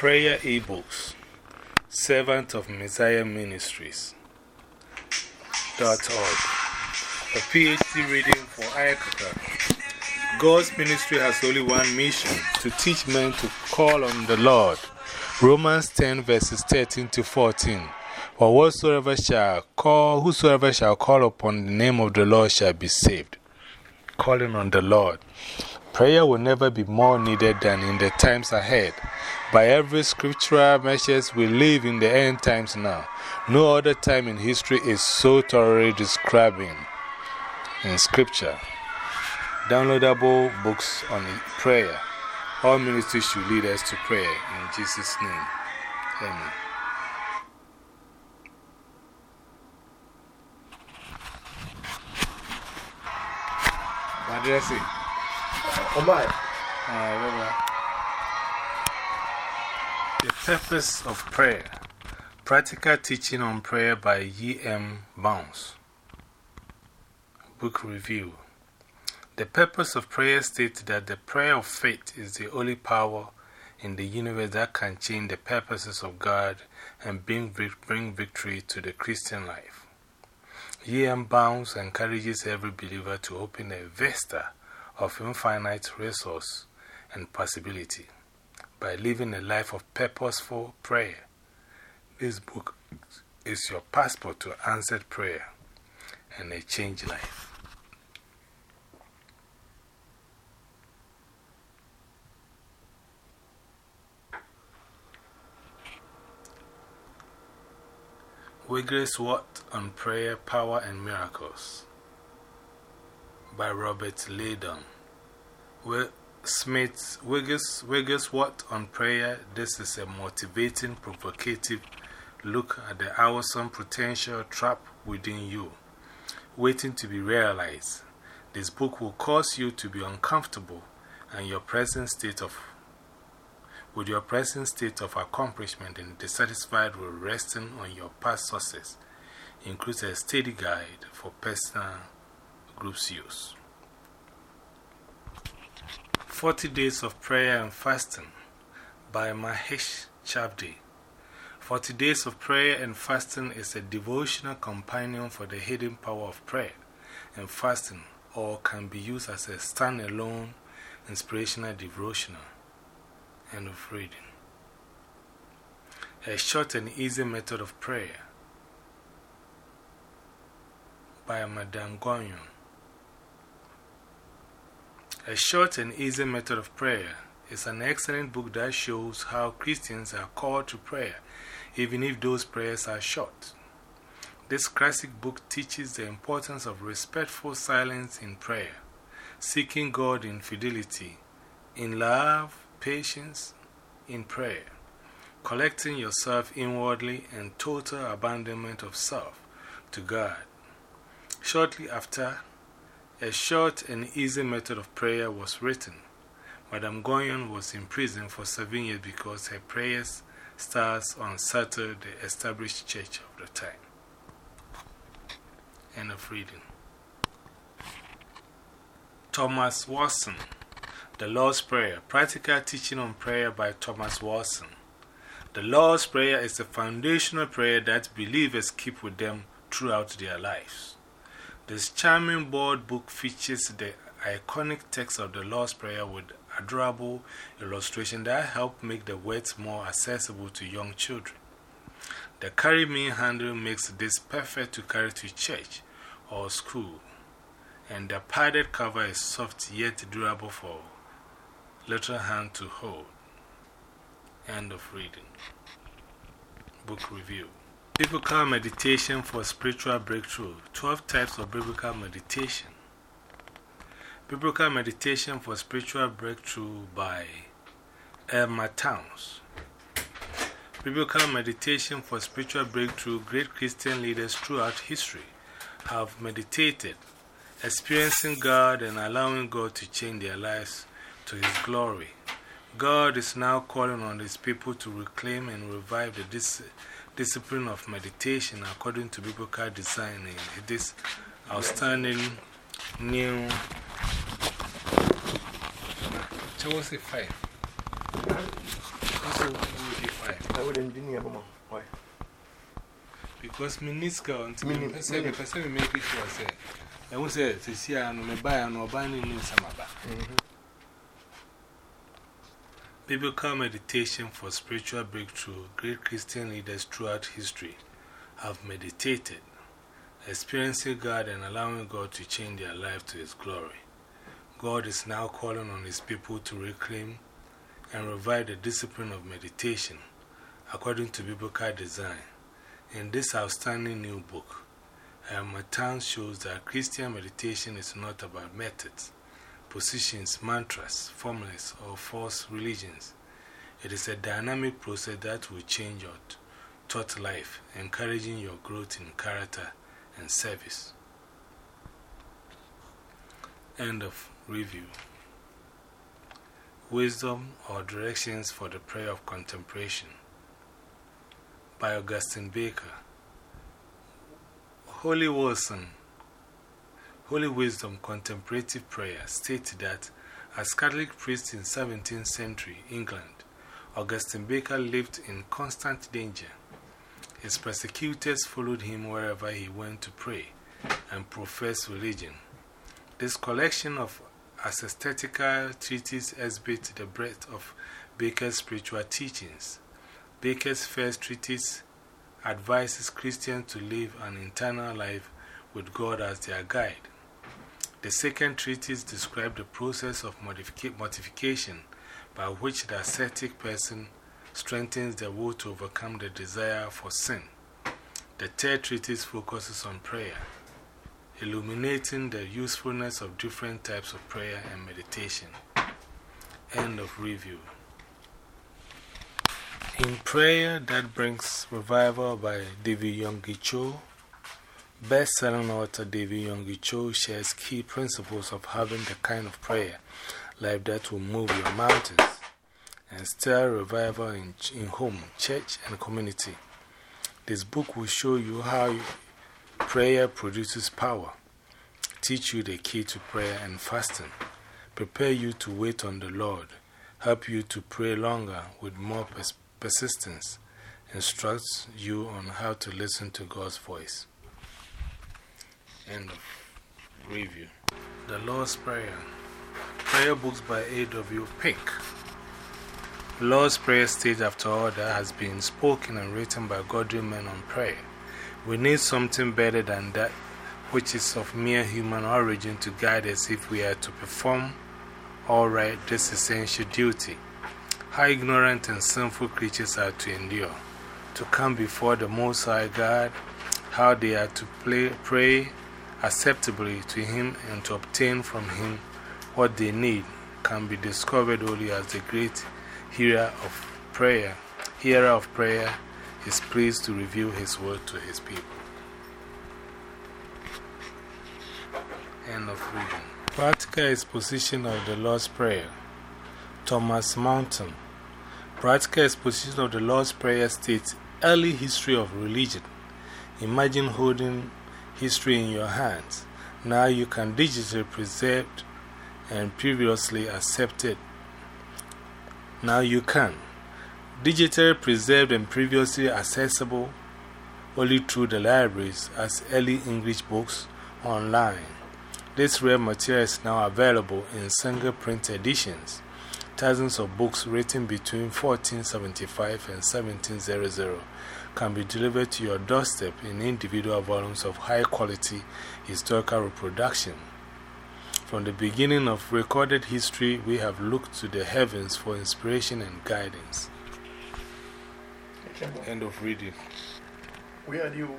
Prayer ebooks. Servant of Messiah Ministries. Dot org. A PhD reading for Ayakaka. God's ministry has only one mission to teach men to call on the Lord. Romans 10 verses 13 to 14. For whatsoever shall call, whosoever shall call upon the name of the Lord shall be saved. Calling on the Lord. Prayer will never be more needed than in the times ahead. By every scriptural measures, we live in the end times now. No other time in history is so thoroughly describing in scripture. Downloadable books on prayer. All ministries should lead us to prayer in Jesus' name. Amen. What did I say? The Purpose of Prayer Practical Teaching on Prayer by E.M. Bounds. Book Review The purpose of prayer states that the prayer of faith is the only power in the universe that can change the purposes of God and bring, bring victory to the Christian life. E.M. Bounds encourages every believer to open a vista of infinite resource and possibility by living a life of purposeful prayer. This book is your passport to answered prayer and a changed life. Wigglesworth on Prayer, Power and Miracles by Robert Liardon. Smith what on Prayer. This is a motivating, provocative look at the awesome potential trapped within you, waiting to be realized. This book will cause you to be uncomfortable and your present state of with your present state of accomplishment and dissatisfied with resting on your past success includes a steady guide for personal groups use. 40 Days of Prayer and Fasting by Mahesh Chavda. 40 Days of Prayer and Fasting is a devotional companion for the hidden power of prayer and fasting, or can be used as a standalone inspirational devotional. End of reading. A short and easy method of prayer by Madame Guyon. A short and easy method of prayer is an excellent book that shows how Christians are called to prayer, even if those prayers are short. This classic book teaches the importance of respectful silence in prayer, seeking God in fidelity, in love, patience in prayer, collecting yourself inwardly and total abandonment of self to God. Shortly after, a short and easy method of prayer was written. Madame Guyon was in prison for seven years because her prayers stars unsettled the established church of the time. End of reading. Thomas Watson. The Lord's Prayer Practical Teaching on Prayer by Thomas Watson. The Lord's Prayer is a foundational prayer that believers keep with them throughout their lives. This charming board book features the iconic text of the Lord's Prayer with adorable illustrations that help make the words more accessible to young children. The carry me handle makes this perfect to carry to church or school, and the padded cover is soft yet durable for little hand to hold. End of reading. Book review. Biblical meditation for spiritual breakthrough 12 types of biblical meditation. Biblical meditation for spiritual breakthrough by Elmer Towns. Biblical meditation for spiritual breakthrough. Great Christian leaders throughout history have meditated, experiencing God and allowing God to change their lives to His glory. God is now calling on His people to reclaim and revive the dis discipline of meditation according to biblical design in this outstanding new. So, what's it five? would engineer. Why? Because Miniska, until Mini- me say, mini- because I make it sure, say, I won't say, to see, I know, buy and or buy in some about. Biblical meditation for spiritual breakthrough, great Christian leaders throughout history have meditated, experiencing God and allowing God to change their life to His glory. God is now calling on His people to reclaim and revive the discipline of meditation according to biblical design. In this outstanding new book, Matan shows that Christian meditation is not about methods positions, mantras, formulas, or false religions. It is a dynamic process that will change your thought life, encouraging your growth in character and service. End of review. Wisdom or Directions for the Prayer of Contemplation by Augustine Baker. Holy Wisdom. Holy Wisdom Contemplative Prayer stated that as Catholic priest in 17th century England, Augustine Baker lived in constant danger. His persecutors followed him wherever he went to pray and profess religion. This collection of ascetical treatises exhibits the breadth of Baker's spiritual teachings. Baker's first treatise advises Christians to live an eternal life with God as their guide. The second treatise describes the process of mortification by which the ascetic person strengthens the will to overcome the desire for sin. The third treatise focuses on prayer, illuminating the usefulness of different types of prayer and meditation. End of review. In Prayer That Brings Revival by David Yonggi Cho, best selling author David Yonggi Cho shares key principles of having the kind of prayer life that will move your mountains and stir revival in, in home, church, and community. This book will show you how prayer produces power, teach you the key to prayer and fasting, prepare you to wait on the Lord, help you to pray longer with more pers persistence, instructs you on how to listen to God's voice. End of review. The Lord's Prayer. Prayer books by A.W. Pink. Lord's Prayer stage after order has been spoken and written by godly men on prayer. We need something better than that, which is of mere human origin to guide us if we are to perform alright this essential duty. How ignorant and sinful creatures are to endure, to come before the Most High God, how they are to play, pray acceptably to Him and to obtain from Him what they need can be discovered only as the great hearer of prayer, hearer of prayer is pleased to reveal His word to His people. End of reading. Practical exposition of the Lord's Prayer. Thomas Manton. Practical exposition of the Lord's Prayer states early history of religion. Imagine holding history in your hands. Now you can digitally preserve and previously accepted. Now you can. Digitally preserved and previously accessible only through the libraries as early English books online. This rare material is now available in single print editions. Thousands of books written between 1475 and 1700 can be delivered to your doorstep in individual volumes of high quality historical reproduction. From the beginning of recorded history, we have looked to the heavens for inspiration and guidance. End of reading. Where are you?